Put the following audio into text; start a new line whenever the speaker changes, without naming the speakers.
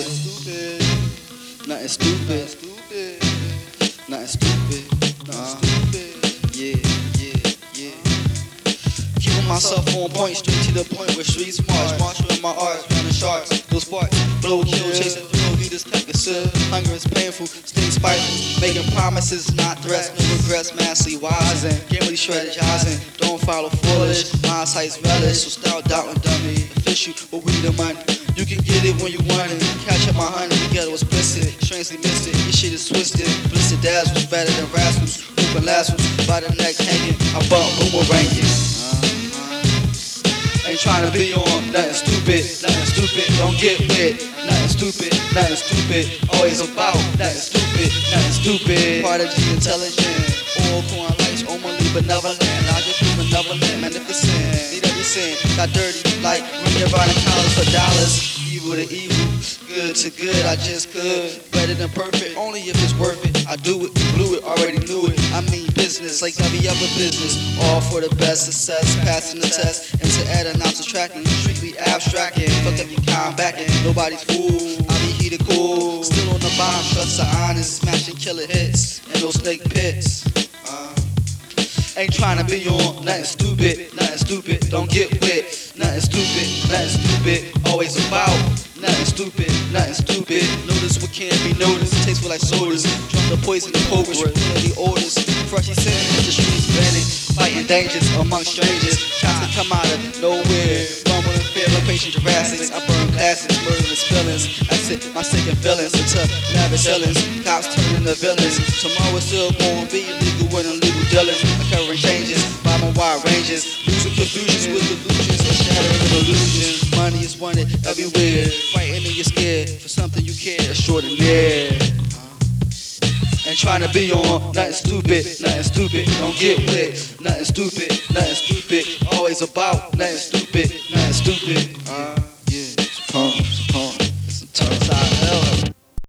stupid. Nothing stupid. Nothing stupid. Nothing stupid. Yeah, yeah, yeah. Keeping myself on point, straight to the point where streets march. Monster in my arts, running sharks, those sparks. Blow, kill, chasing through, need this type of shit. Hunger is painful, sting spiteful. Making promises, not threats, no regrets, massively wise and can't really strategizing. Don't follow foolish, mindsight's relish, so style doubting dummy. Official, but we the money. You can get it when you want it. Up my honey, the ghetto explicit. Strangely missed it, your shit is twisted. Blister dazzles, better than rascals. Hooping lassles, by the neck hanging. I bump boomeranging. Ain't trying to be on nothing stupid, nothing stupid. Don't get wet, nothing stupid, nothing stupid. Always about nothing stupid, nothing stupid. Part of the intelligent, all corn lights, only benevolent. Logical, benevolent, magnificent. Need every sin, got dirty like running around in collars for dollars. Evil to evil, good to good. I just could, better than perfect. Only if it's worth it. I do it, blew it, already knew it. I mean business, like every other business. All for the best success, passing the test. And to add an ounce of tracking, strictly abstracting. Fuck up your comebacking, nobody's fool. I be heated cool, still on the bomb, trust the honest, smashing killer hits. And those snake pits. Uh, Ain't trying to be on nothing stupid, nothing stupid, don't get wet. Nothing stupid, nothing stupid, always about stupid, nothing stupid. Notice what can't be noticed, tasteful like sodas. Drunk the poison and poetry, the orders. Freshly in the streets, venting, fighting dangers among strangers. Shots that come out of nowhere, rumble and fear, patient Jurassic. I burn classics, murderous feelings. I sit my sickened feelings into lavish ceilings. Cops turning to villains. Tomorrow still gonna be illegal with illegal dealings. Occurring changes, by my wide ranges. Losing confusions with delusions and shattering illusions. Money is wanted everywhere. You care extraordinaire. Ain't trying to be on nothing stupid, nothing stupid. Don't get wet, nothing stupid, nothing stupid. Always about nothing stupid, nothing stupid. Uh.